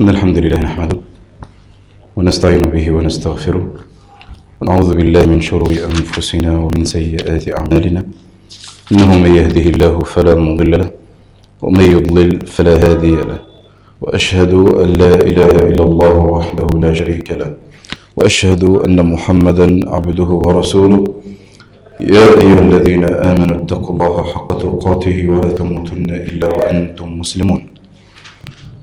إن الحمد لله نحمده ونستعين به ونستغفره ونعوذ بالله من شرور أنفسنا ومن سيئات أعمالنا. إنه من يهده الله فلا مضل له ومن يضلل فلا هادي له. وأشهد أن لا إله إلا الله وحده لا شريك له. وأشهد أن محمدا عبده ورسوله. يا أيها الذين آمنوا اتقوا الله حق تقاته ولا تموتن إلا وأنتم مسلمون.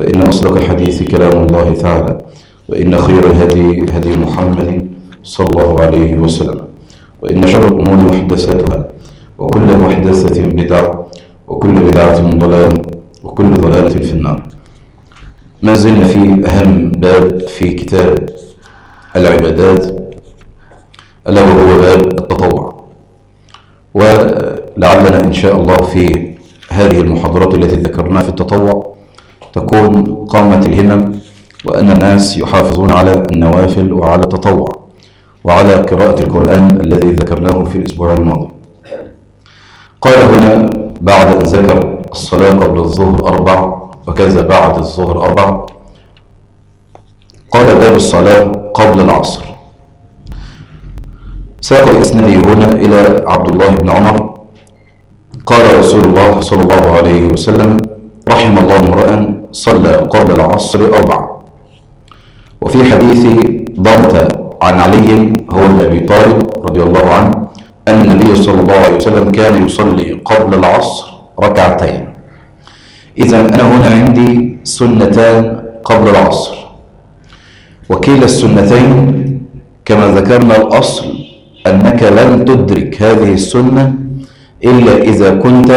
فإن أصدق الحديث كلام الله تعالى وإن خير الهدي هدي محمد صلى الله عليه وسلم وإن شر الأمور محدثاتها وكل محدثة بدعة وكل بدعة ضلالة وكل ضلالة في النار. ما زلنا في أهم باب في كتاب العبادات ألا وهو باب التطوع. ولعلنا إن شاء الله في هذه المحاضرات التي ذكرناها في التطوع تكون قامة الهمم وأن الناس يحافظون على النوافل وعلى التطوع وعلى قراءة القرآن الذي ذكرناه في الأسبوع الماضي. قال هنا بعد أن ذكر الصلاة قبل الظهر أربع وكذا بعد الظهر أربع. قال باب الصلاة قبل العصر. ساق الإسناد هنا إلى عبد الله بن عمر. قال رسول الله صلى الله عليه وسلم رحم الله امرأ صلى قبل العصر أربع وفي حديث ضمت عن علي هو ابن أبي طالب رضي الله عنه أن النبي صلى الله عليه وسلم كان يصلي قبل العصر ركعتين. إذا أنا هنا عندي سنتان قبل العصر. وكيل السنتين كما ذكرنا الأصل أنك لن تدرك هذه السنة إلا إذا كنت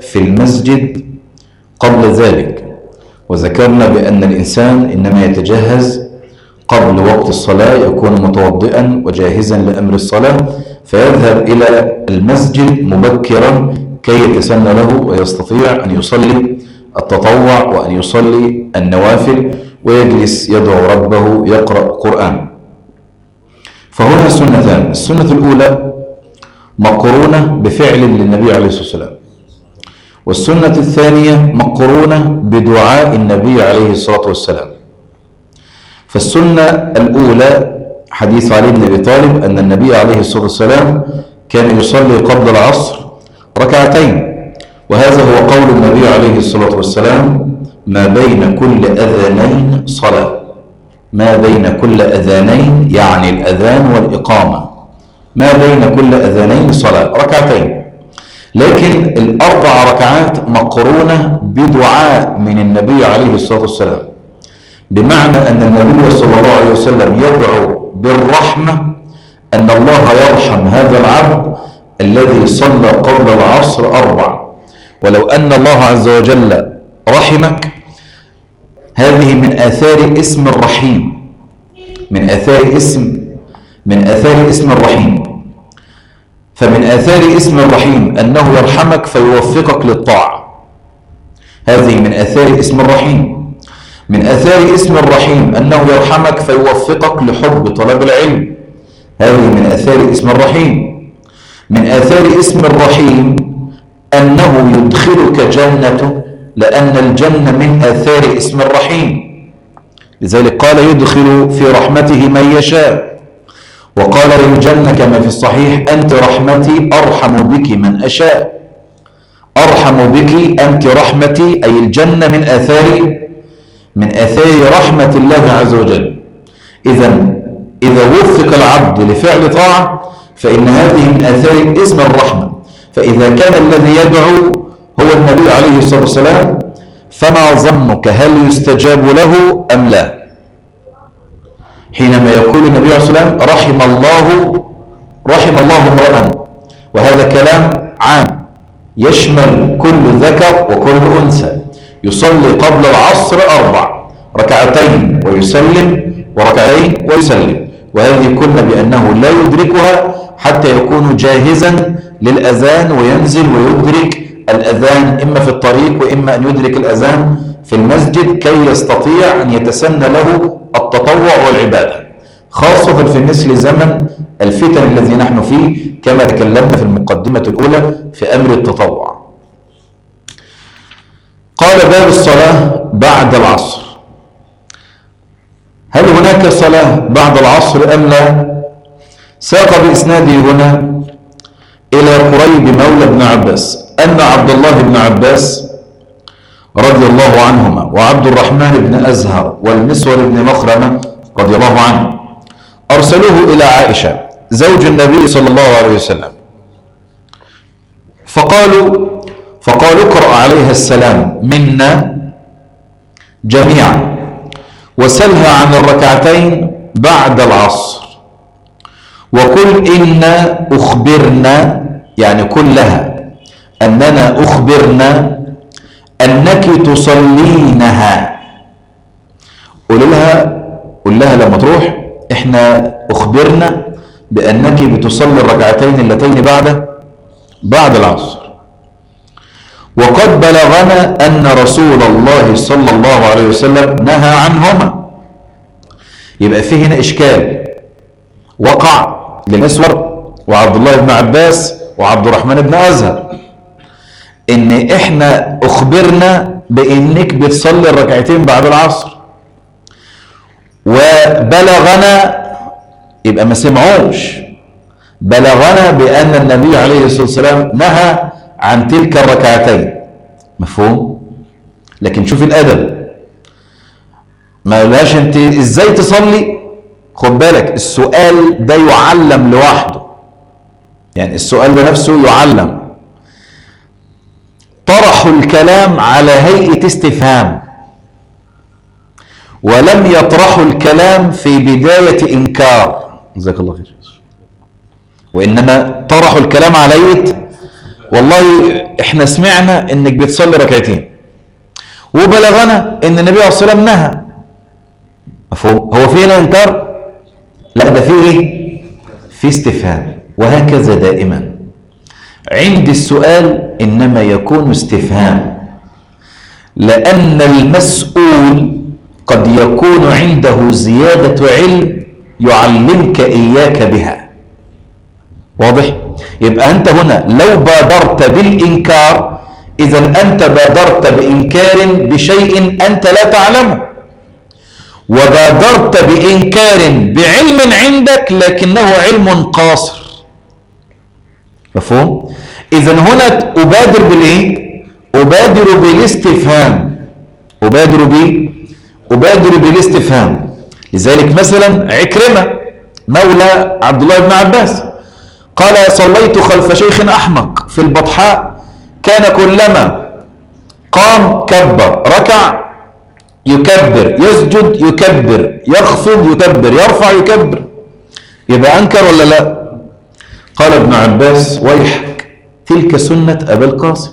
في المسجد قبل ذلك. وذكرنا بأن الإنسان إنما يتجهز قبل وقت الصلاة يكون متوضئا وجاهزا لأمر الصلاة فيذهب إلى المسجد مبكرا كي يتسنى له ويستطيع أن يصلي التطوع وأن يصلي النوافل ويجلس يدعو ربه يقرأ قرآن. فهنا سنتان السنة الأولى مقرونة بفعل للنبي عليه الصلاة والسلام. والسنة الثانية مقرونة بدعاء النبي عليه الصلاة والسلام. فالسنة الأولى حديث علي بن أبي طالب أن النبي عليه الصلاة والسلام كان يصلي قبل العصر ركعتين. وهذا هو قول النبي عليه الصلاة والسلام ما بين كل أذانين صلاة. ما بين كل أذانين يعني الأذان والإقامة. ما بين كل أذانين صلاة. ركعتين. لكن الأربع ركعات مقرونة بدعاء من النبي عليه الصلاة والسلام. بمعنى أن النبي صلى الله عليه وسلم يدعو بالرحمة أن الله يرحم هذا العبد الذي صلى قبل العصر أربع. ولو أن الله عز وجل رحمك هذه من آثار اسم الرحيم. من آثار اسم من آثار اسم الرحيم. فمن آثار اسم الرحيم أنه يرحمك فيوفقك للطاعة. هذه من آثار اسم الرحيم. من آثار اسم الرحيم أنه يرحمك فيوفقك لحب طلب العلم. هذه من آثار اسم الرحيم. من آثار اسم الرحيم أنه يدخلك جنته لأن الجنة من آثار اسم الرحيم. لذلك قال يدخل في رحمته من يشاء. وقال للجنة كما في الصحيح أنت رحمتي أرحم بك من أشاء. أرحم بك أنت رحمتي أي الجنة من آثار من آثار رحمة الله عز وجل. إذا إذا وفق العبد لفعل طاعة فإن هذه من آثار اسم الرحمة. فإذا كان الذي يدعو هو النبي عليه الصلاة والسلام فما ظنك هل يستجاب له أم لا؟ حينما يقول النبي عليه الصلاة رحم الله رحم الله امرأ وهذا كلام عام. يشمل كل ذكر وكل أنثى. يصلي قبل العصر أربع. ركعتين ويسلم وركعتين ويسلم. وهذه كنا بأنه لا يدركها حتى يكون جاهزا للأذان وينزل ويدرك الأذان إما في الطريق وإما أن يدرك الأذان في المسجد كي يستطيع أن يتسنى له التطوع والعبادة خاصة في مثل زمن الفتن الذي نحن فيه كما تكلمنا في المقدمة الأولى في أمر التطوع. قال باب الصلاة بعد العصر. هل هناك صلاة بعد العصر أم لا؟ ساق بإسناده هنا إلى قريب مولى بن عباس أن عبد الله بن عباس رضي الله عنهما وعبد الرحمن بن أزهر والمسور بن مخرمة رضي الله عنه. أرسلوه إلى عائشة زوج النبي صلى الله عليه وسلم. فقالوا فقالوا اقرأ عليها السلام منا جميعا وسلها عن الركعتين بعد العصر. وقل إنا أخبرنا يعني كلها أننا أخبرنا أنك تصلينها. قول لها قول لها لما تروح إحنا أخبرنا بأنك بتصلي الركعتين اللتين بعد بعد العصر. وقد بلغنا أن رسول الله صلى الله عليه وسلم نهى عنهما. يبقى فيه هنا إشكال. وقع للأسور وعبد الله بن عباس وعبد الرحمن بن أزهر. إن إحنا أخبرنا بإنك بتصلي الركعتين بعد العصر. وبلغنا يبقى ما سمعوش. بلغنا بأن النبي عليه الصلاة والسلام نهى عن تلك الركعتين. مفهوم؟ لكن شوف الأدب. ما يقولهاش أنت إزاي تصلي؟ خد بالك السؤال ده يعلم لوحده. يعني السؤال ده نفسه يعلم. الكلام على هيئة استفهام. ولم يطرحوا الكلام في بداية إنكار. جزاك الله خير. وإنما طرحوا الكلام على والله إحنا سمعنا إنك بتصلي ركعتين. وبلغنا إن النبي عليه الصلاه والسلام نهى. مفهوم؟ هو في هنا إنكار؟ لا ده في إيه؟ في استفهام. وهكذا دائما. عند السؤال إنما يكون استفهام. لأن المسؤول قد يكون عنده زيادة علم يعلمك إياك بها. واضح؟ يبقى أنت هنا لو بادرت بالإنكار إذا أنت بادرت بإنكار بشيء أنت لا تعلمه. وبادرت بإنكار بعلم عندك لكنه علم قاصر. مفهوم؟ إذا هنا أبادر بالإيه؟ أبادر بالاستفهام أبادر ب أبادر بالاستفهام لذلك مثلا عكرمة مولى عبد الله بن عباس قال صليت خلف شيخ أحمق في البطحاء كان كلما قام كبر ركع يكبر يسجد يكبر يخفض يكبر يرفع يكبر يبقى أنكر ولا لا قال ابن عباس ويحك تلك سنة أبي القاسم.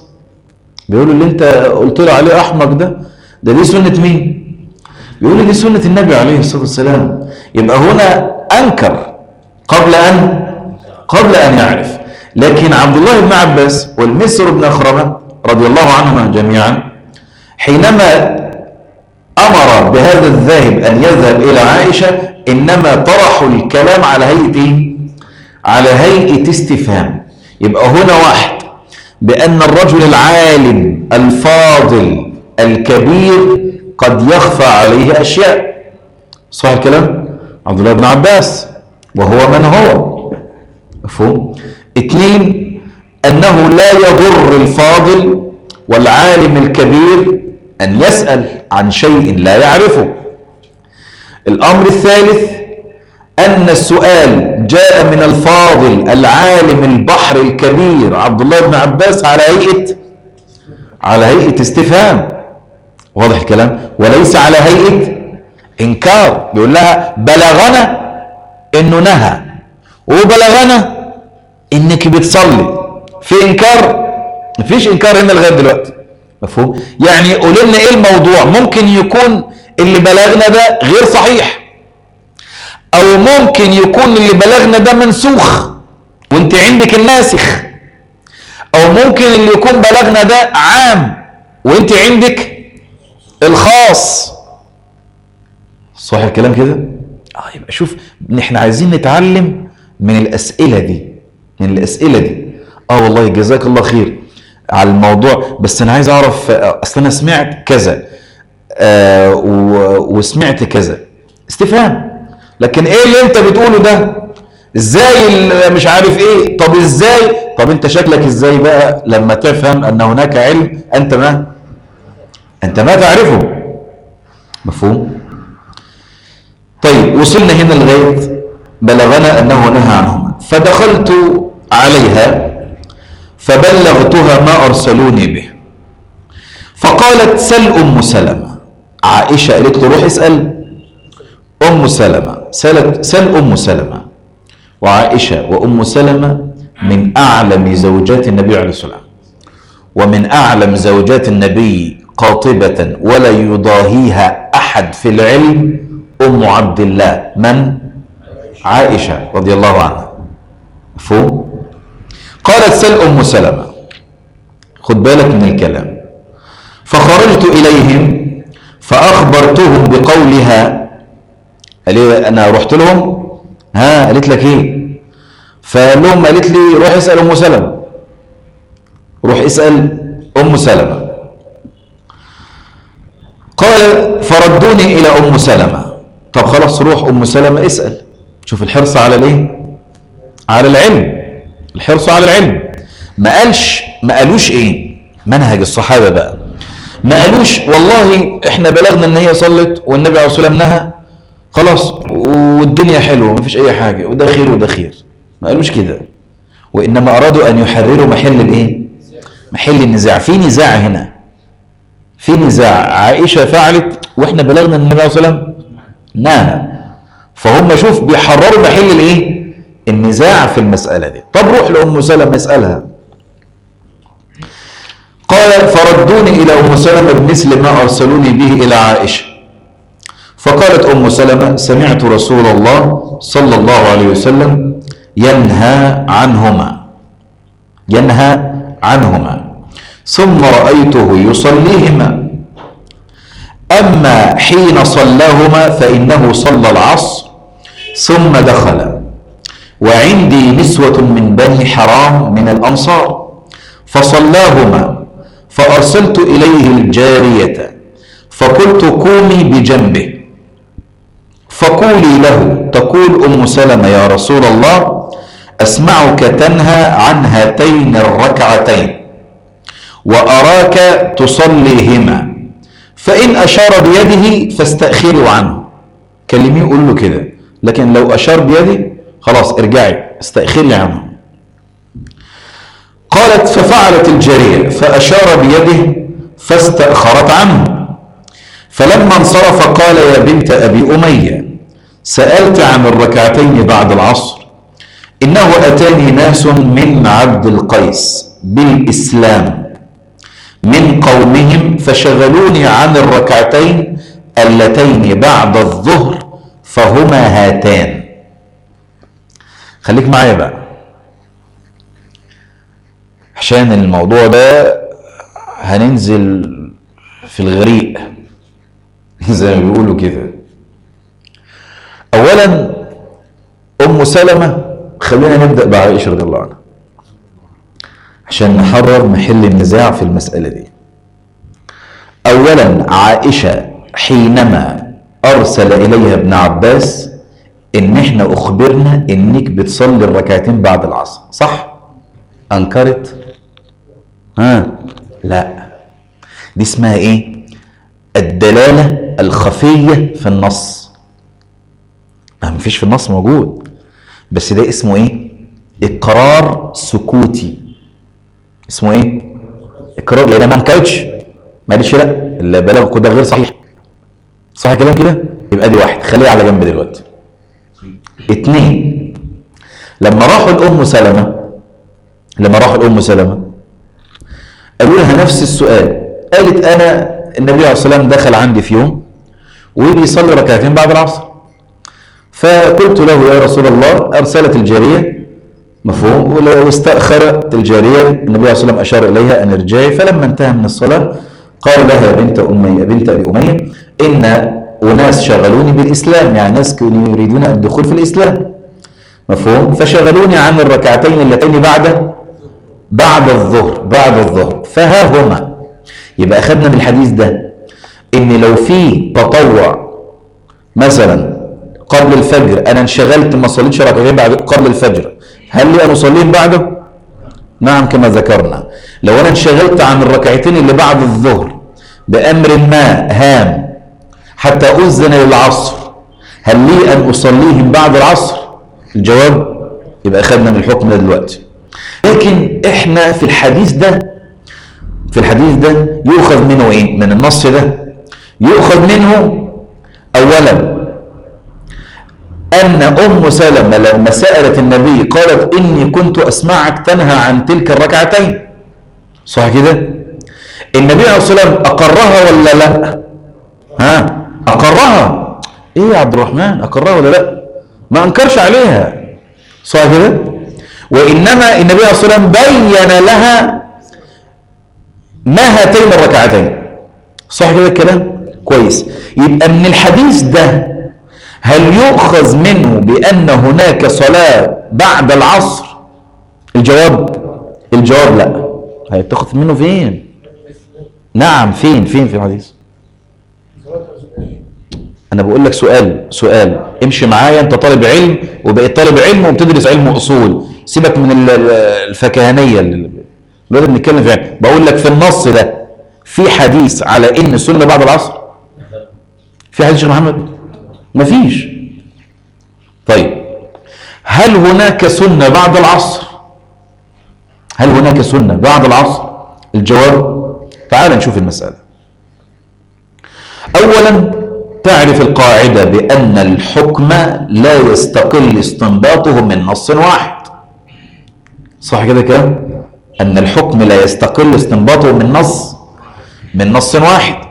بيقولوا اللي أنت قلت له عليه أحمق ده ده دي سنة مين؟ بيقول دي سنة النبي عليه الصلاة والسلام. يبقى هنا أنكر قبل أن قبل أن يعرف. لكن عبد الله بن عباس والمسر بن أخرمة رضي الله عنهما جميعا حينما أمر بهذا الذاهب أن يذهب إلى عائشة إنما طرحوا الكلام على هيئة على هيئة استفهام. يبقى هنا واحد بأن الرجل العالم الفاضل الكبير قد يخفى عليه أشياء. صح الكلام؟ عبد الله بن عباس وهو من هو؟ مفهوم. اثنين أنه لا يضر الفاضل والعالم الكبير أن يسأل عن شيء لا يعرفه. الأمر الثالث أن السؤال جاء من الفاضل العالم البحر الكبير عبد الله بن عباس على هيئة على هيئة استفهام. واضح الكلام؟ وليس على هيئة إنكار. بيقول لها بلغنا إنه نهى. وبلغنا إنك بتصلي. في إنكار؟ مفيش إنكار هنا لغاية دلوقتي. مفهوم؟ يعني قول لنا إيه الموضوع؟ ممكن يكون اللي بلغنا ده غير صحيح. أو ممكن يكون اللي بلغنا ده منسوخ وانت عندك الناسخ. أو ممكن اللي يكون بلغنا ده عام وانت عندك الخاص. صح الكلام كده؟ آه يبقى شوف إحنا عايزين نتعلم من الأسئلة دي من الأسئلة دي. آه والله جزاك الله خير على الموضوع. بس أنا عايز أعرف أصل أنا سمعت كذا آه وسمعت كذا. استفهام. لكن إيه اللي أنت بتقوله ده؟ إزاي مش عارف إيه؟ طب إزاي؟ طب أنت شكلك إزاي بقى لما تفهم أن هناك علم؟ أنت ما؟ أنت ما تعرفه. مفهوم؟ طيب وصلنا هنا لغاية بلغنا أنه نهى عنهما. فدخلت عليها فبلغتها ما أرسلوني به. فقالت سل أم سلمة. عائشة قالت له روح اسأل أم سلمة. سلت سل أم سلمة وعائشة وأم سلمة من أعلم زوجات النبي عليه الصلاة والسلام. ومن أعلم زوجات النبي قاطبة ولا يضاهيها أحد في العلم أم عبد الله. من؟ عائشة رضي الله عنها. مفهوم؟ قالت سل أم سلمة. خد بالك من الكلام. فخرجت إليهم فأخبرتهم بقولها قال لي أنا رحت لهم. ها قالت لك إيه؟ فقال لهم قالت لي روح اسأل أم سلمة. روح اسأل أم سلمة. قال فردوني إلى أم سلمة. طب خلاص روح أم سلمة اسأل. شوف الحرص على الإيه؟ على العلم. الحرص على العلم. ما قالش ما قالوش إيه؟ منهج الصحابة بقى. ما قالوش والله إحنا بلغنا إن هي صلت والنبي عليه الصلاة والسلام نهى. خلاص والدنيا حلوة مفيش أي حاجة وده خير وده خير. ما قالوش كده. وإنما أرادوا أن يحرروا محل الإيه؟ محل النزاع. في نزاع هنا. في نزاع. عائشة فعلت وإحنا بلغنا النبي عليه الصلاه والسلام نهى فهم شوف بيحرروا محل الإيه؟ النزاع في المسألة دي. طب روح لأم سلمة اسألها. قال فردوني إلى أم سلمة بمثل ما أرسلوني به إلى عائشة. فقالت أم سلمة سمعت رسول الله صلى الله عليه وسلم ينهى عنهما ينهى عنهما. ثم رأيته يصليهما. أما حين صلاهما فإنه صلى العصر ثم دخل. وعندي نسوة من بني حرام من الأنصار. فصلاهما. فأرسلت إليه الجارية. فقلت قومي بجنبه. فقولي له تقول أم سلمة يا رسول الله أسمعك تنهى عن هاتين الركعتين وأراك تصليهما فإن أشار بيده فاستأخروا عنه. كلميه قول له كده لكن لو أشار بيدي خلاص ارجعي استأخري عنه. قالت ففعلت الجارية فأشار بيده فاستأخرت عنه فلما انصرف قال يا بنت أبي أمية سألت عن الركعتين بعد العصر. إنه أتاني ناس من عبد القيس بالإسلام من قومهم فشغلوني عن الركعتين اللتين بعد الظهر فهما هاتان. خليك معايا بقى. عشان الموضوع ده هننزل في الغريق. زي ما بيقولوا كده. اولا أم سلمة. خلينا نبدأ بعائشة رضي الله عنها. عشان نحرر محل النزاع في المسألة دي. اولا عائشة حينما أرسل إليها ابن عباس إن إحنا أخبرنا إنك بتصلي الركعتين بعد العصر صح؟ أنكرت؟ ها؟ لا. دي اسمها إيه؟ الدلالة الخفية في النص. ما مفيش في النص موجود. بس ده اسمه إيه؟ إقرار سكوتي. اسمه إيه؟ إقرار. لأن ما انكرتش. ما قالتش لأ. اللي بلغكوا ده غير صحيح. صح الكلام كده؟ يبقى دي واحد. خليها على جنب دلوقتي. اتنين. لما راحوا لأم سلمة لما راحوا لأم سلمة قالوا لها نفس السؤال. قالت أنا النبي عليه الصلاة والسلام دخل عندي في يوم وبيصلي ركعتين بعد العصر. فقلت له يا رسول الله أرسلت الجارية. مفهوم. ولو استأخرت الجارية. النبي صلى الله عليه وسلم أشار إليها أن ارجعي فلما انتهى من الصلاة قال لها بنت أمية بنت أبي أمية إن أناس شغلوني بالإسلام يعني ناس كانوا يريدون الدخول في الإسلام. مفهوم. فشغلوني عن الركعتين اللتين بعد بعد الظهر بعد الظهر. فها هما. يبقى أخذنا من الحديث ده. إن لو في تطوع مثلا قبل الفجر أنا انشغلت ما صليتش ركعتين بعد قبل الفجر هل لي أن أصليهم بعده؟ نعم كما ذكرنا لو أنا انشغلت عن الركعتين اللي بعد الظهر بأمر ما هام حتى أذن للعصر هل لي أن أصليهم بعد العصر؟ الجواب يبقى أخذنا من الحكم ده دلوقتي لكن إحنا في الحديث ده في الحديث ده يؤخذ منه إيه؟ من النص ده يؤخذ منه أولا أن أم سلمة لما سألت النبي قالت إني كنت أسمعك تنهى عن تلك الركعتين. صح كده؟ النبي عليه الصلاة والسلام أقرها ولا لا؟ ها؟ أقرها. إيه يا عبد الرحمن أقرها ولا لا؟ ما أنكرش عليها. صح كده؟ وإنما النبي عليه الصلاة والسلام بين لها ما هاتين الركعتين. صح كده الكلام؟ كويس. يبقى من الحديث ده هل يؤخذ منه بأن هناك صلاة بعد العصر؟ الجواب الجواب لا. هيتاخذ منه فين؟ نعم فين فين في الحديث؟ أنا بقول لك سؤال سؤال. امشي معايا أنت طالب علم وبقيت طالب علم وبتدرس علم أصول. سيبك من ال- ال- الفكهانية اللي بنتكلم فيها. بقول لك في النص ده في حديث على إن السنة بعد العصر؟ في حديث شيخ محمد؟ مفيش. طيب هل هناك سنة بعد العصر؟ هل هناك سنة بعد العصر؟ الجواب تعال نشوف المسألة. اولا تعرف القاعدة بأن الحكم لا يستقل استنباطه من نص واحد. صح كده كلام؟ أن الحكم لا يستقل استنباطه من نص من نص واحد.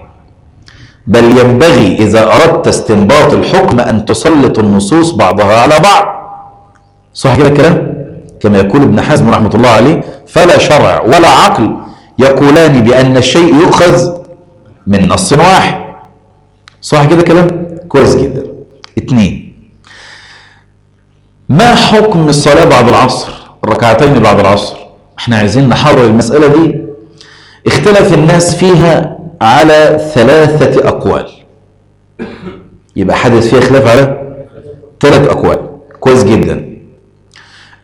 بل ينبغي إذا أردت استنباط الحكم أن تسلط النصوص بعضها على بعض. صح كده الكلام؟ كما يقول ابن حزم رحمة الله عليه فلا شرع ولا عقل يقولان بأن الشيء يؤخذ من نص واحد. صح كده كلام كويس جدا. اتنين ما حكم الصلاة بعد العصر؟ الركعتين بعد العصر. إحنا عايزين نحرر المسألة دي. اختلف الناس فيها على ثلاثة أقوال. يبقى حدث فيها خلاف على ثلاث أقوال. كويس جدا.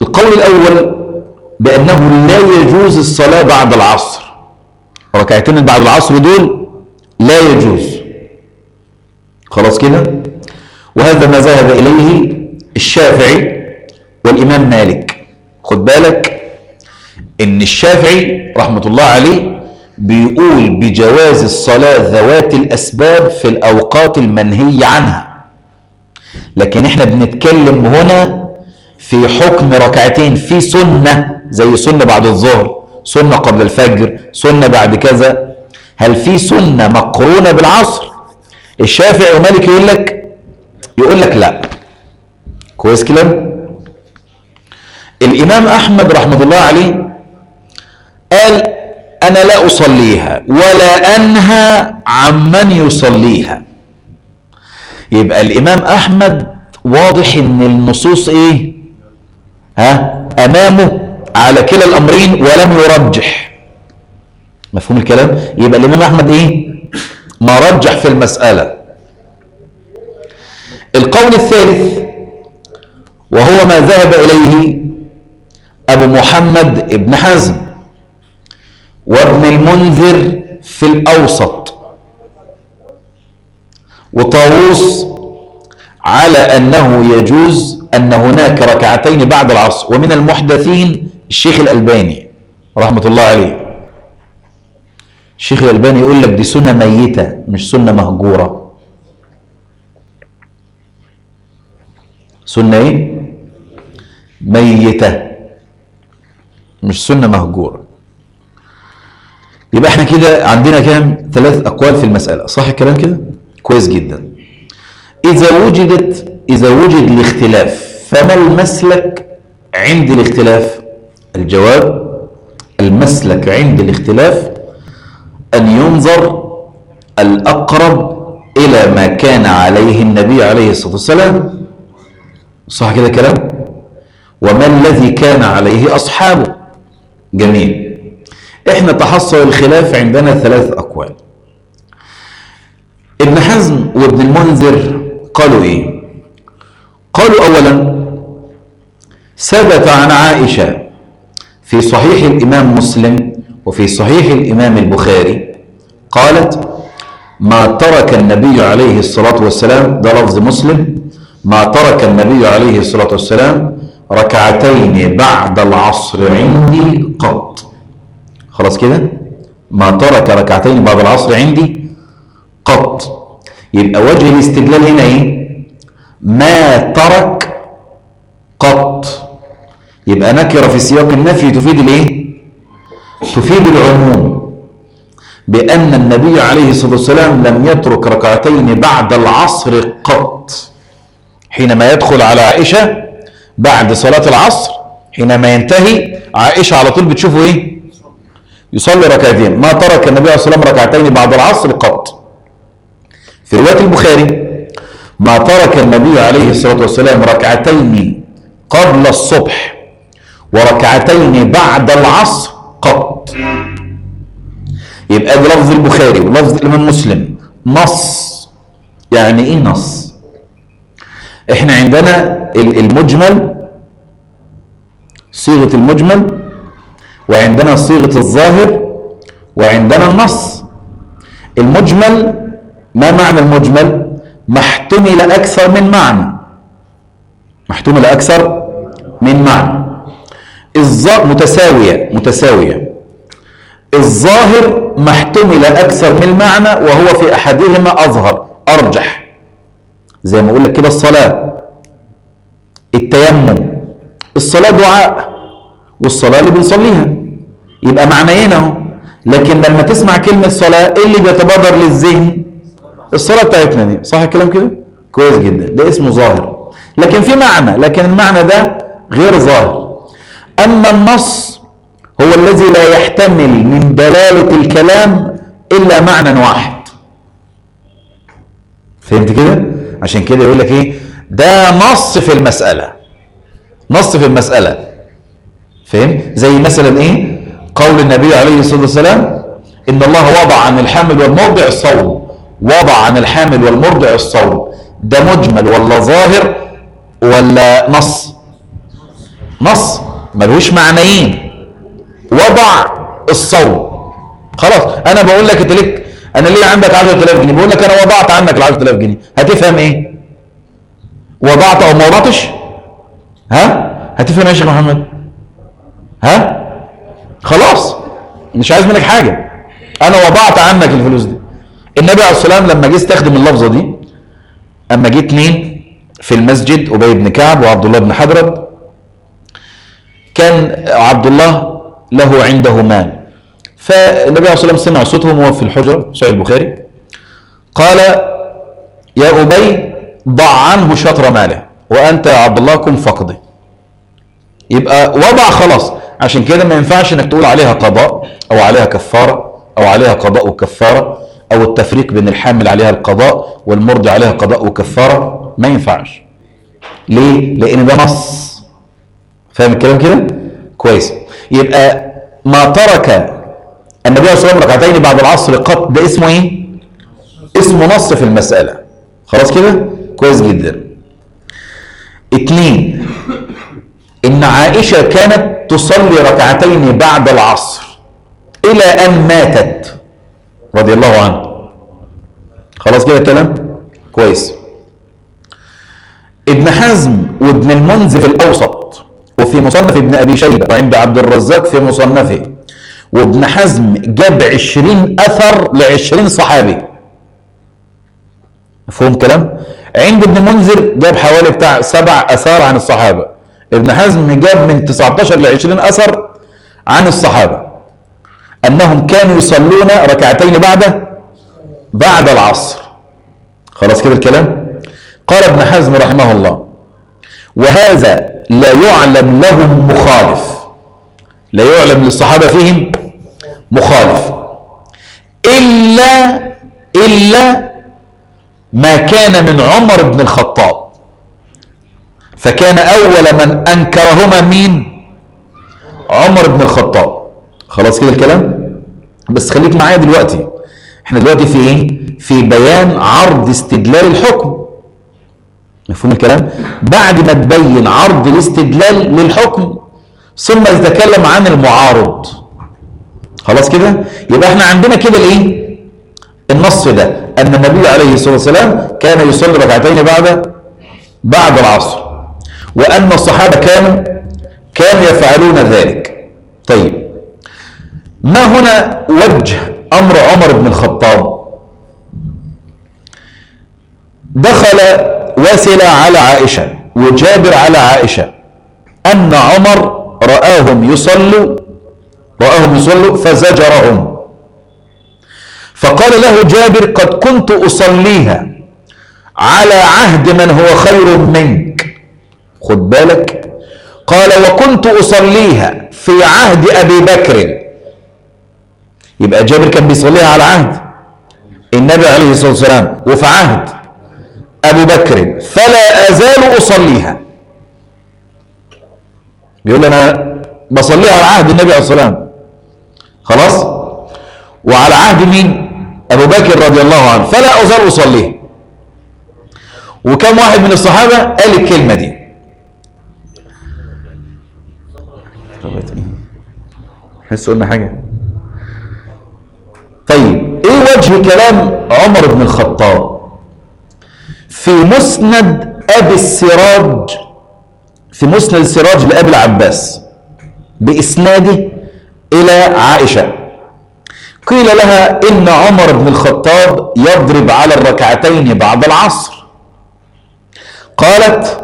القول الأول بأنه لا يجوز الصلاة بعد العصر. ركعتين بعد العصر دول لا يجوز. خلاص كده؟ وهذا ما ذهب إليه الشافعي والإمام مالك. خد بالك إن الشافعي رحمة الله عليه بيقول بجواز الصلاة ذوات الأسباب في الأوقات المنهي عنها. لكن إحنا بنتكلم هنا في حكم ركعتين في سنة زي سنة بعد الظهر سنة قبل الفجر سنة بعد كذا. هل في سنة مقرونة بالعصر؟ الشافعي ومالك يقول لك يقول لك لا. كويس كلام؟ الإمام أحمد رحمة الله عليه قال أنا لا أصليها ولا أنهى عمن يصليها. يبقى الإمام أحمد واضح إن النصوص إيه؟ ها؟ أمامه على كلا الأمرين ولم يرجح. مفهوم الكلام؟ يبقى الإمام أحمد إيه؟ ما رجح في المسألة. القول الثالث وهو ما ذهب إليه أبو محمد ابن حزم. وابن المنذر في الأوسط. وطاووس على أنه يجوز أن هناك ركعتين بعد العصر. ومن المحدثين الشيخ الألباني رحمة الله عليه. الشيخ الألباني يقول لك دي سنة ميتة مش سنة مهجورة. سنة إيه؟ ميتة مش سنة مهجورة. يبقى إحنا كده عندنا كام؟ ثلاث أقوال في المسألة. صح الكلام كده؟ كويس جدا. إذا وجدت إذا وجد الاختلاف فما المسلك عند الاختلاف؟ الجواب المسلك عند الاختلاف أن ينظر الأقرب إلى ما كان عليه النبي عليه الصلاة والسلام. صح كده كلام وما الذي كان عليه أصحابه؟ جميل. إحنا تحصل الخلاف عندنا ثلاث أقوال. ابن حزم وابن المنذر قالوا إيه؟ قالوا اولا ثبت عن عائشة في صحيح الإمام مسلم وفي صحيح الإمام البخاري قالت ما ترك النبي عليه الصلاة والسلام ده لفظ مسلم ما ترك النبي عليه الصلاة والسلام ركعتين بعد العصر عندي قط. خلاص كده؟ ما ترك ركعتين بعد العصر عندي قط. يبقى وجه الاستدلال هنا إيه؟ ما ترك قط. يبقى نكرة في سياق النفي تفيد الإيه؟ تفيد العموم. بأن النبي عليه الصلاة والسلام لم يترك ركعتين بعد العصر قط. حينما يدخل على عائشة بعد صلاة العصر حينما ينتهي عائشة على طول بتشوفه إيه؟ يصلي ركعتين. ما ترك النبي عليه الصلاه والسلام ركعتين بعد العصر قط. في رواية البخاري ما ترك النبي عليه الصلاة والسلام ركعتين قبل الصبح وركعتين بعد العصر قط. يبقى ده لفظ البخاري ولفظ الإمام مسلم. نص. يعني إيه نص؟ إحنا عندنا المجمل صيغة المجمل وعندنا صيغة الظاهر وعندنا النص. المجمل ما معنى المجمل؟ ما احتمل أكثر من معنى. ما احتمل أكثر من معنى. الظاهر متساوية متساوية. الظاهر ما احتمل أكثر من معنى وهو في أحدهما أظهر أرجح. زي ما أقول لك كده الصلاة. التيمم. الصلاة دعاء. والصلاة اللي بنصليها. يبقى معنيين اهو؟ لكن لما تسمع كلمة صلاة إيه اللي بيتبادر للذهن؟ الصلاة بتاعتنا دي. صح الكلام كده؟ كويس جدا. ده اسمه ظاهر. لكن في معنى لكن المعنى ده غير ظاهر. أما النص هو الذي لا يحتمل من دلالة الكلام إلا معنى واحد. فهمت كده؟ عشان كده يقول لك إيه؟ ده نص في المسألة. نص في المسألة. فهم زي مثلا إيه؟ قول النبي عليه الصلاة والسلام إن الله وضع عن الحامل والمرضع الصوم. وضع عن الحامل والمرضع الصوم. ده مجمل ولا ظاهر ولا نص؟ نص. ملوش معنيين. وضع الصوم. خلاص. أنا بقول لك أنت ليك أنا ليه عندك 10000 جنيه. بقول لك أنا وضعت عنك ال 10000 جنيه. هتفهم إيه؟ وضعت أو ما وضعتش؟ ها؟ هتفهم إيه يا شيخ محمد؟ ها؟ خلاص مش عايز منك حاجة. أنا وضعت عنك الفلوس دي. النبي عليه الصلاة والسلام لما جه استخدم اللفظة دي أما جه اتنين في المسجد أبي بن كعب وعبد الله بن حضرب. كان عبد الله له عنده مال. فالنبي عليه الصلاة والسلام سمع صوتهم وهو في الحجرة صحيح البخاري. قال يا أبي ضع عنه شطر ماله وأنت يا عبد الله كن فقده يبقى وضع خلاص. عشان كده ما ينفعش إنك تقول عليها قضاء أو عليها كفارة أو عليها قضاء وكفارة أو التفريق بين الحامل عليها القضاء والمرضي عليها قضاء وكفارة. ما ينفعش. ليه؟ لأن ده نص. فاهم الكلام كده؟ كويس. يبقى ما ترك النبي صلى الله عليه وسلم ركعتين بعد العصر قط ده اسمه إيه؟ اسمه نص في المسألة. خلاص كده؟ كويس جدا. اتنين إن عائشة كانت تصلي ركعتين بعد العصر إلى أن ماتت. رضي الله عنها خلاص كده الكلام؟ كويس. ابن حزم وابن المنذر في الأوسط وفي مصنف ابن أبي شيبة وعند عبد الرزاق في مصنفه وابن حزم جاب عشرين أثر لعشرين صحابي. مفهوم كلام؟ عند ابن منذر جاب حوالي بتاع سبع أثار عن الصحابة. ابن حزم جاب من 19 ل 20 أثر عن الصحابة أنهم كانوا يصلون ركعتين بعد بعد العصر. خلاص كده الكلام؟ قال ابن حزم رحمه الله وهذا لا يعلم لهم مخالف. لا يعلم للصحابة فيهم مخالف. إلا إلا ما كان من عمر بن الخطاب. فكان أول من أنكرهما مين؟ عمر بن الخطاب. خلاص كده الكلام؟ بس خليك معايا دلوقتي. إحنا دلوقتي في إيه؟ في بيان عرض استدلال الحكم. مفهوم الكلام؟ بعد ما تبين عرض الاستدلال للحكم ثم يتكلم عن المعارض. خلاص كده؟ يبقى إحنا عندنا كده الإيه؟ النص ده أن النبي عليه الصلاة والسلام كان يصلي ركعتين بعد بعد العصر. وأن الصحابة كانوا كانوا يفعلون ذلك. طيب. ما هنا وجه أمر عمر بن الخطاب؟ دخل وسل على عائشة وجابر على عائشة أن عمر رآهم يصلوا رآهم يصلوا فزجرهم. فقال له جابر قد كنت أصليها على عهد من هو خير منك. خد بالك. قال وكنت أصليها في عهد أبي بكر. يبقى جابر كان بيصليها على عهد النبي عليه الصلاة والسلام وفي عهد أبي بكر. فلا أزال أصليها. بيقول أنا بصليها على عهد النبي عليه الصلاة والسلام. خلاص؟ وعلى عهد مين؟ أبو بكر رضي الله عنه. فلا أزال أصليها. وكم واحد من الصحابة قال الكلمة دي. حس قلنا حاجة. طيب إيه وجه كلام عمر بن الخطاب؟ في مسند أبي السراج في مسند السراج لأبي العباس بإسناده إلى عائشة. قيل لها إن عمر بن الخطاب يضرب على الركعتين بعد العصر. قالت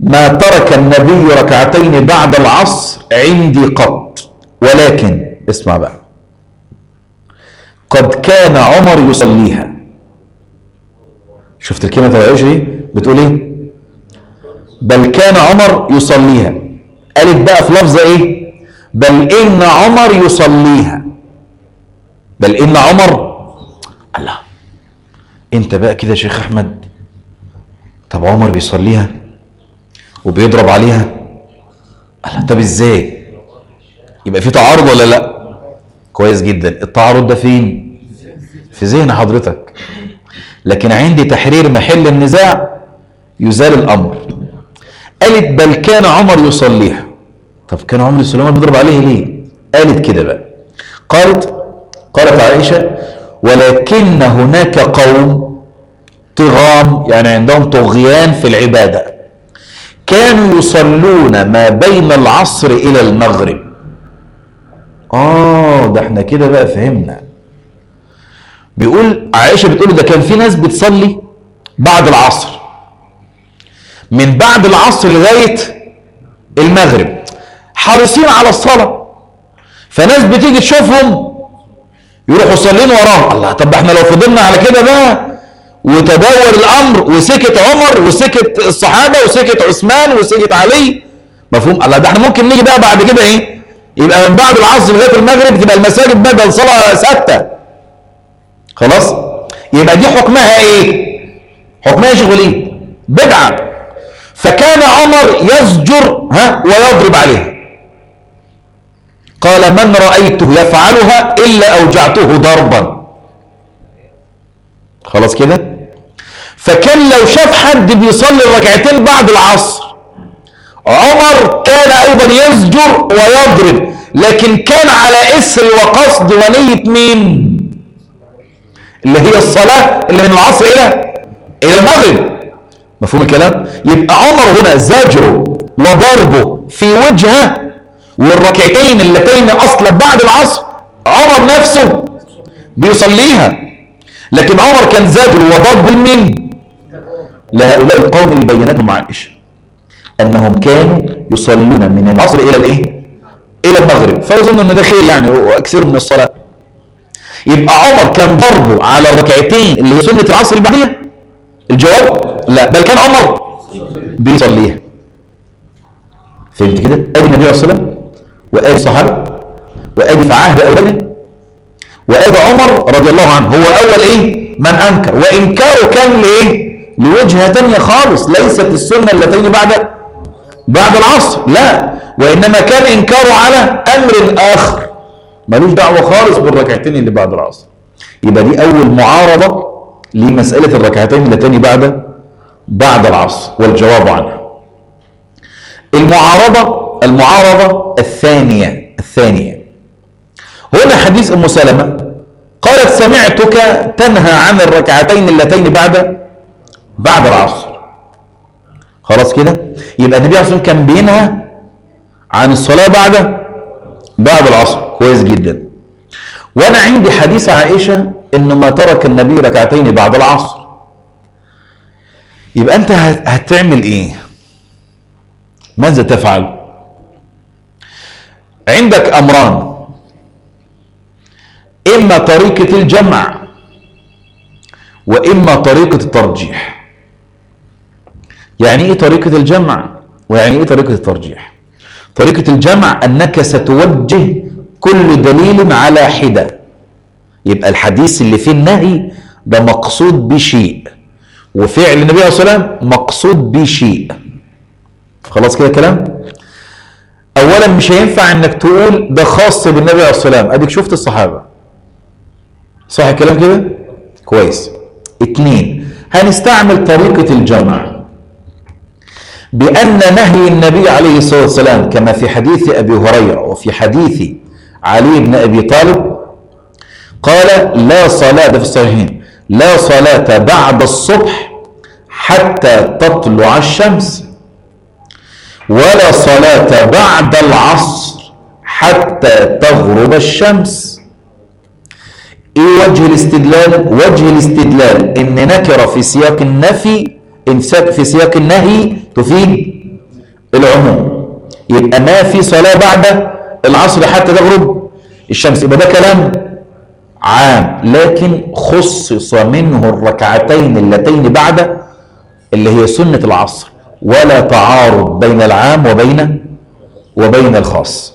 ما ترك النبي ركعتين بعد العصر عندي قط. ولكن اسمع بقى. قد كان عمر يصليها. شفت الكلمة تبع دي؟ بتقول إيه؟ بل كان عمر يصليها. قالت بقى في لفظة إيه؟ بل إن عمر يصليها. بل إن عمر الله. أنت بقى كده يا شيخ أحمد. طب عمر بيصليها وبيضرب عليها؟ الله طب إزاي؟ يبقى في تعارض ولا لا؟ كويس جدا. التعارض ده فين؟ في ذهن حضرتك. لكن عندي تحرير محل النزاع يزال الأمر. قالت بل كان عمر يصليها. طب كان عمر يصليها بيضرب عليه ليه؟ قالت كده بقى. قالت قالت عائشة ولكن هناك قوم طغام يعني عندهم طغيان في العبادة. كانوا يصلون ما بين العصر إلى المغرب. آه ده إحنا كده بقى فهمنا. بيقول عائشة بتقول ده كان في ناس بتصلي بعد العصر. من بعد العصر لغاية المغرب. حريصين على الصلاة. فناس بتيجي تشوفهم يروحوا يصلين وراهم. الله طب إحنا لو فضلنا على كده بقى وتداول الأمر وسكت عمر وسكت الصحابة وسكت عثمان وسكت علي مفهوم؟ الله ده إحنا ممكن نيجي بقى بعد كده إيه؟ يبقى من بعد العصر لغاية المغرب تبقى المساجد بدل صلاة ثابتة. خلاص؟ يبقى دي حكمها إيه؟ حكمها يا شغلين بدعة. فكان عمر يزجر ها ويضرب عليها. قال من رأيته يفعلها إلا أوجعته ضربا. خلاص كده؟ فكان لو شاف حد بيصلي الركعتين بعد العصر عمر كان أيضا يزجر ويضرب لكن كان على إسر وقصد ونية مين؟ اللي هي الصلاة اللي من العصر إلى إلى المغرب. مفهوم الكلام؟ يبقى عمر هنا زجره وضربه في وجهه والركعتين اللتين أصلا بعد العصر عمر نفسه بيصليها. لكن عمر كان زجره وضرب مين لهؤلاء القوم اللي بينتهم عائشة. أنهم كانوا يصلون من العصر إلى الإيه؟ إلى المغرب. فيظن أن ده خير يعني وأكثر من الصلاة. يبقى عمر كان ضربه على الركعتين اللي هي سنة العصر البعدية؟ الجواب؟ لا بل كان عمر بيصليها. فهمت كده؟ أدي النبي عليه وسلم وأدي الصحابة وأدي في عهد اوله وأدي عمر رضي الله عنه. هو أول إيه؟ من أنكر. وإنكاره كان لإيه؟ لوجهه ثانية خالص ليست السنة اللتين بعد بعد العصر؟ لا. وإنما كان إنكاره على أمر آخر. ملوش دعوة خالص بالركعتين اللي بعد العصر. يبقى دي أول معارضة لمسألة الركعتين اللتين بعد بعد العصر والجواب عنها. المعارضة المعارضة الثانية الثانية. هنا حديث أم سلمة قالت سمعتك تنهى عن الركعتين اللتين بعد بعد العصر. خلاص كده؟ يبقى النبي عليه الصلاة كان بينهى عن الصلاة بعد بعد العصر. كويس جدا. وأنا عندي حديث عائشة انه ما ترك النبي ركعتين بعد العصر. يبقى أنت هت- هتعمل إيه؟ ماذا تفعل؟ عندك أمران. إما طريقة الجمع وإما طريقة الترجيح. يعني إيه طريقة الجمع؟ ويعني إيه طريقة الترجيح؟ طريقة الجمع أنك ستوجه كل دليل على حدة. يبقى الحديث اللي فيه النهي ده مقصود بشيء وفعل النبي عليه الصلاة والسلام مقصود بشيء. خلاص كده كلام اولا مش هينفع إنك تقول ده خاص بالنبي عليه الصلاة والسلام. أديك شفت الصحابة؟ صح الكلام كده؟ كويس. اتنين هنستعمل طريقة الجمع. بأن نهي النبي عليه الصلاة والسلام كما في حديث أبي هريرة وفي حديث علي بن أبي طالب قال لا صلاة في الصحيحين لا صلاة بعد الصبح حتى تطلع الشمس ولا صلاة بعد العصر حتى تغرب الشمس. إيه وجه الاستدلال؟ وجه الاستدلال إن نكره في سياق النفي إن ساق- في سياق النهي تفيد العموم. يبقى ما في صلاة بعد العصر حتى تغرب الشمس. يبقى ده كلام عام. لكن خصص منه الركعتين اللتين بعد اللي هي سنة العصر. ولا تعارض بين العام وبين وبين الخاص.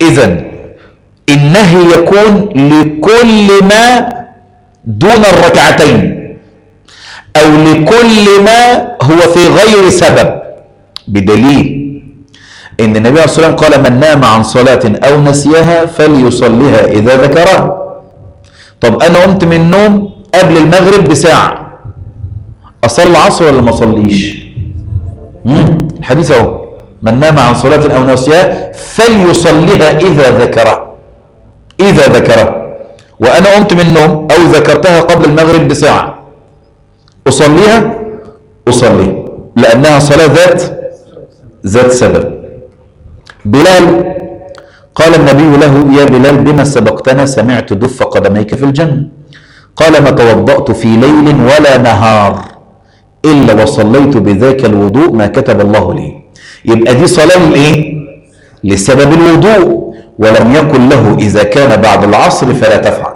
اذا النهي يكون لكل ما دون الركعتين. أو لكل ما هو في غير سبب بدليل إن النبي عليه الصلاه والسلام قال من نام عن صلاة أو نسيها فليصليها إذا ذكرها. طب أنا قمت من النوم قبل المغرب بساعة. أصلي العصر ولا ما أصليش؟ مم، الحديث أهو. من نام عن صلاة أو نسيها فليصليها إذا ذكرها. إذا ذكرها. وأنا قمت من النوم أو ذكرتها قبل المغرب بساعة. أصليها؟ أصلي. لأنها صلاة ذات ذات سبب. بلال قال النبي له يا بلال بما سبقتنا سمعت دف قدميك في الجنة. قال ما توضأت في ليل ولا نهار إلا وصليت بذاك الوضوء ما كتب الله لي. يبقى دي صلاة لإيه؟ لسبب الوضوء. ولم يكن له إذا كان بعد العصر فلا تفعل.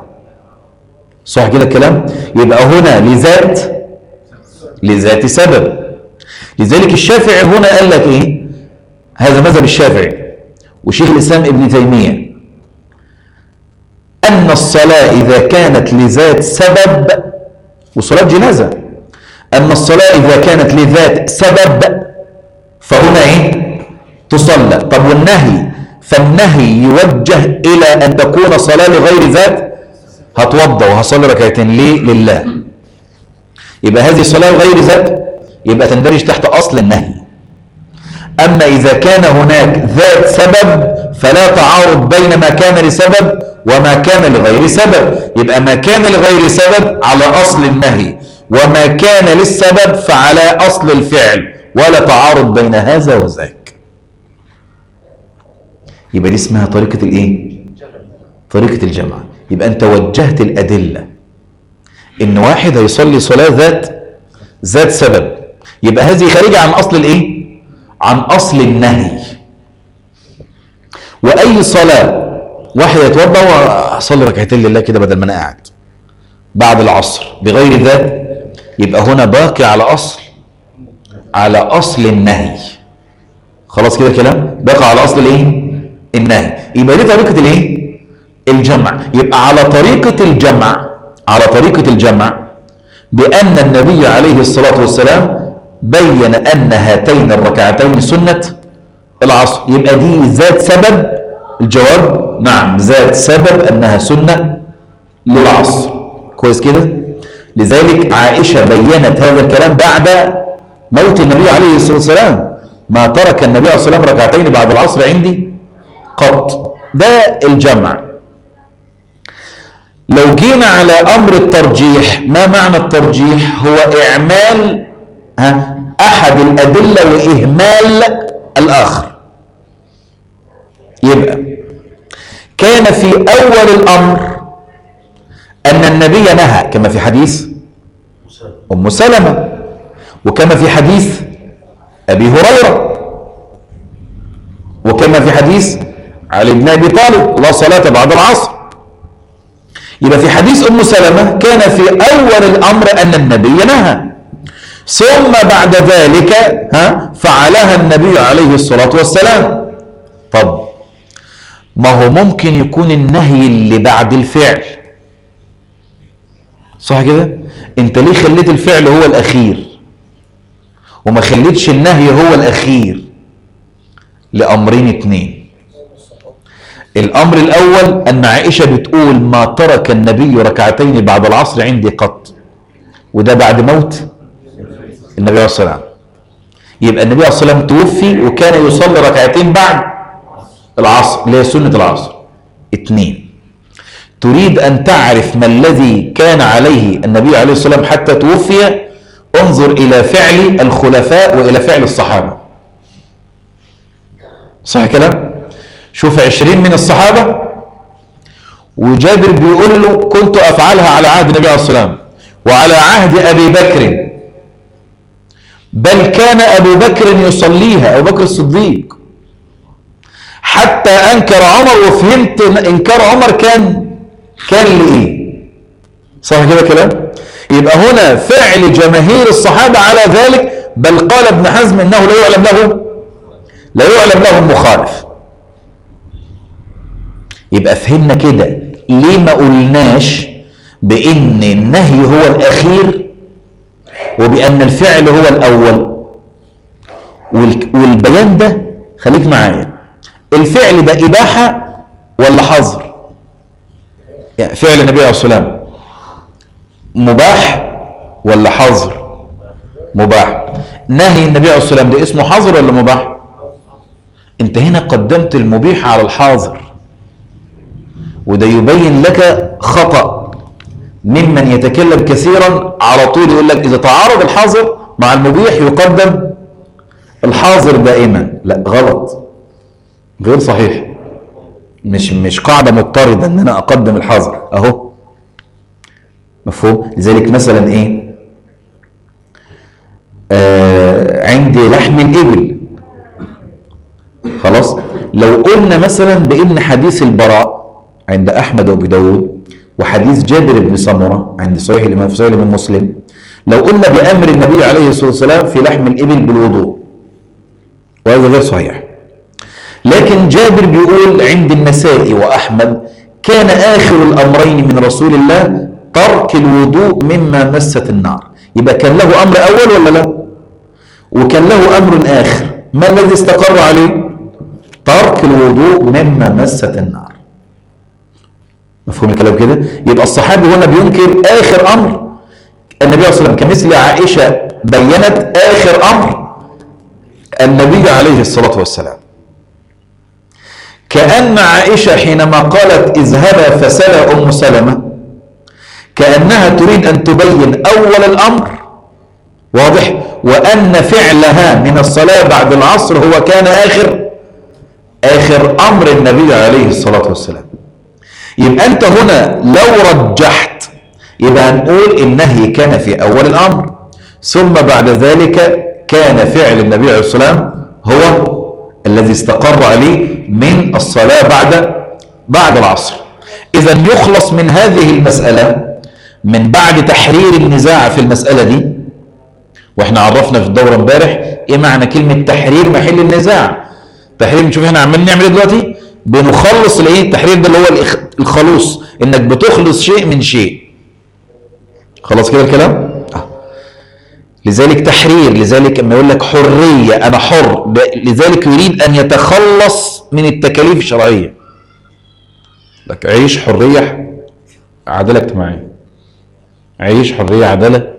صح كده الكلام؟ يبقى هنا لذات لذات سبب. لذلك الشافعي هنا قال لك إيه؟ هذا مذهب الشافعي وشيخ الإسلام ابن تيمية. أن الصلاة إذا كانت لذات سبب وصلاة جنازة. أن الصلاة إذا كانت لذات سبب فهنا إيه؟ تصلى. طب والنهي؟ فالنهي يوجه إلى أن تكون صلاة لغير ذات؟ هتوضى وهصلي ركعتين. ليه؟ لله. يبقى هذه صلاه لغير ذات يبقى تندرج تحت أصل النهي. أما إذا كان هناك ذات سبب فلا تعارض بين ما كان لسبب وما كان لغير سبب. يبقى ما كان لغير سبب على أصل النهي وما كان للسبب فعلى أصل الفعل. ولا تعارض بين هذا وذاك. يبقى دي اسمها طريقة الإيه؟ طريقة الجمع. يبقى أنت وجهت الأدلة. إن واحد هيصلي صلاة ذات ذات سبب. يبقى هذه خارجة عن أصل الإيه؟ عن أصل النهي. وأي صلاة واحد يتوضأ وأصلي ركعتين لله كده بدل ما أنا قاعد. بعد العصر. بغير ذات يبقى هنا باقي على أصل على أصل النهي. خلاص كده كلام باقي على أصل الإيه؟ النهي. يبقى دي طريقة الإيه؟ الجمع. يبقى على طريقة الجمع على طريقة الجمع بأن النبي عليه الصلاة والسلام بين أن هاتين الركعتين سنة العصر. يبقى دي ذات سبب. الجواب نعم ذات سبب أنها سنة للعصر. كويس كده؟ لذلك عائشة بينت هذا الكلام بعد موت النبي عليه الصلاة والسلام ما ترك النبي عليه الصلاة والسلام ركعتين بعد العصر عندي قط. ده الجمع. لو جينا على أمر الترجيح ما معنى الترجيح؟ هو إعمال ها أحد الأدلة وإهمال الآخر. يبقى كان في أول الأمر أن النبي نهى كما في حديث أم سلمة وكما في حديث أبي هريرة وكما في حديث علي بن أبي طالب لا صلاة بعد العصر. يبقى في حديث أم سلمة كان في أول الأمر أن النبي نهى. ثم بعد ذلك ها فعلها النبي عليه الصلاة والسلام. طب ما هو ممكن يكون النهي اللي بعد الفعل؟ صح كده؟ أنت ليه خليت الفعل هو الأخير؟ وما خليتش النهي هو الأخير لأمرين اتنين. الأمر الأول أن عائشة بتقول ما ترك النبي ركعتين بعد العصر عندي قط. وده بعد موت النبي عليه الصلاة والسلام. يبقى النبي عليه الصلاة والسلام توفي وكان يصلي ركعتين بعد العصر اللي هي سنة العصر. اتنين. تريد أن تعرف ما الذي كان عليه النبي عليه الصلاة والسلام حتى توفي؟ انظر إلى فعل الخلفاء وإلى فعل الصحابة. صح كلام؟ شوف عشرين من الصحابة. وجابر بيقول له كنت أفعلها على عهد النبي عليه الصلاة والسلام وعلى عهد أبي بكر. بل كان أبو بكر يصليها أبو بكر الصديق. حتى أنكر عمر وفهمت إنكار عمر كان كان لإيه؟ صح كده كلام؟ يبقى هنا فعل جماهير الصحابة على ذلك. بل قال ابن حزم إنه لا يعلم له لا يعلم له مخالف يبقى فهمنا كده. ليه ما قلناش بإن النهي هو الأخير وبأن الفعل هو الأول؟ والبيان ده خليك معايا. الفعل ده إباحة ولا حظر؟ يعني فعل النبي عليه الصلاة والسلام مباح ولا حظر؟ مباح. نهي النبي عليه الصلاة والسلام ده اسمه حظر ولا مباح؟ انت هنا قدمت المبيح على الحاضر وده يبين لك خطأ. ممن يتكلم كثيرا على طول يقول لك إذا تعارض الحاضر مع المبيح يقدم الحاضر دائما. لا غلط. غير صحيح. مش مش قاعدة مضطردة إن أنا أقدم الحاضر. أهو. مفهوم؟ لذلك مثلا إيه؟ آه عندي لحم الإبل. خلاص؟ لو قلنا مثلا بان حديث البراء عند أحمد وأبو داود وحديث جابر بن سمرة عند صحيح الامام في صحيح الإمام مسلم. لو قلنا بأمر النبي عليه الصلاة والسلام في لحم الإبل بالوضوء. وهذا غير صحيح. لكن جابر بيقول عند النسائي وأحمد كان آخر الأمرين من رسول الله ترك الوضوء مما مست النار. يبقى كان له أمر أول ولا لا؟ وكان له أمر آخر. ما الذي استقر عليه؟ ترك الوضوء مما مست النار. مفهوم الكلام كده؟ يبقى الصحابي هنا بينكر آخر أمر. النبي عليه وسلم كمثل عائشة بينت آخر أمر. النبي عليه الصلاة والسلام. كأن عائشة حينما قالت اذهبا فسلا أم سلمة كأنها تريد أن تبين أول الأمر. واضح؟ وأن فعلها من الصلاة بعد العصر هو كان آخر آخر أمر النبي عليه الصلاة والسلام. يبقى أنت هنا لو رجحت يبقى هنقول النهي كان في أول الأمر. ثم بعد ذلك كان فعل النبي عليه الصلاة والسلام هو الذي استقر عليه من الصلاة بعد بعد العصر. إذا يخلص من هذه المسألة من بعد تحرير النزاع في المسألة دي وإحنا عرفنا في الدورة امبارح إيه معنى كلمة تحرير محل النزاع؟ تحرير نشوف إحنا عمالين نعمل إيه دلوقتي؟ بنخلص الايه التحرير ده اللي هو الخلوص إنك بتخلص شيء من شيء. خلاص كده الكلام؟ آه. لذلك تحرير لذلك أما يقول لك حرية أنا حر. لذلك يريد أن يتخلص من التكاليف الشرعية. لك عيش حرية عدالة اجتماعية. عيش حرية عدالة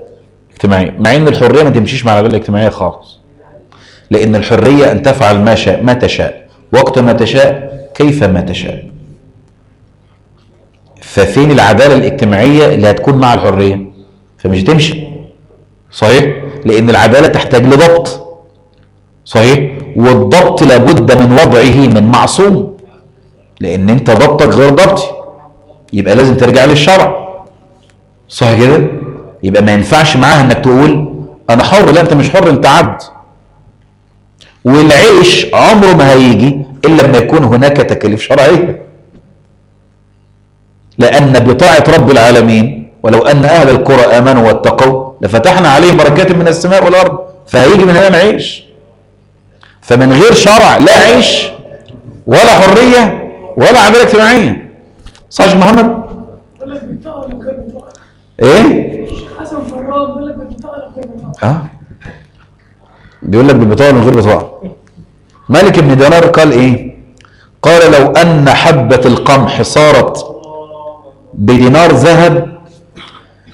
اجتماعية. مع إن الحرية ما تمشيش مع العدالة الاجتماعية خالص. لأن الحرية أن تفعل ما شاء ما تشاء. وقت ما تشاء كيف ما تشاء. ففين العدالة الاجتماعية اللي هتكون مع الحرية؟ فمش تمشي صحيح؟ لأن العدالة تحتاج لضبط. صحيح؟ والضبط لابد من وضعه من معصوم. لأن أنت ضبطك غير ضبطي. يبقى لازم ترجع للشرع. صح كده؟ يبقى ما ينفعش معاها إنك تقول أنا حر. لا أنت مش حر أنت عبد. والعيش عمره ما هيجي إلا لما يكون هناك تكاليف شرعية. لأن بطاعة رب العالمين ولو أن أهل القرى آمنوا واتقوا لفتحنا عليهم بركات من السماء والأرض فهيجي من هنا العيش فمن غير شرع لا عيش ولا حرية ولا عداله اجتماعية. صح محمد؟ بطاقة إيه؟ حسن فراج بيقول لك بيطاقة من غير بطاقة آه. بيقول لك بالبطاقه من غير بطاقه مالك بن دينار قال إيه؟ قال لو أن حبة القمح صارت بدينار ذهب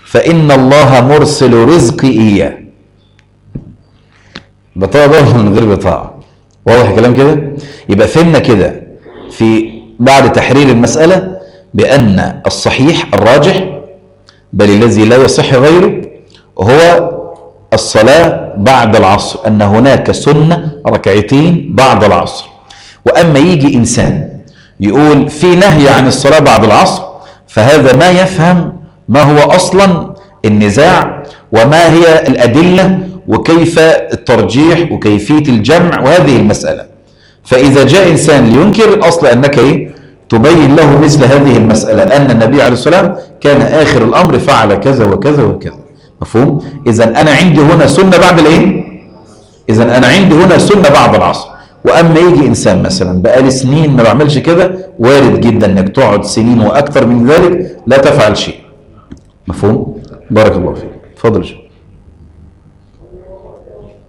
فإن الله مرسل رزقي إياه. بطاقة ده من غير بطاقة. واضح الكلام كده؟ يبقى فهمنا كده في بعد تحرير المسألة بأن الصحيح الراجح بل الذي لا يصح غيره هو الصلاة بعد العصر أن هناك سنة ركعتين بعد العصر. وأما يجي إنسان يقول في نهي عن الصلاة بعد العصر فهذا ما يفهم ما هو أصلا النزاع وما هي الأدلة وكيف الترجيح وكيفية الجمع وهذه المسألة. فإذا جاء إنسان لينكر الأصل أنك إيه؟ تبين له مثل هذه المسألة أن النبي عليه السلام كان آخر الأمر فعل كذا وكذا وكذا. مفهوم؟ إذا أنا عندي هنا سنة بعد الإيه؟ إذا أنا عندي هنا سنة بعد العصر وأما يجي إنسان مثلا بقالي سنين ما بعملش كده وارد جدا إنك تقعد سنين وأكثر من ذلك لا تفعل شيء مفهوم؟ بارك الله فيك اتفضل يا.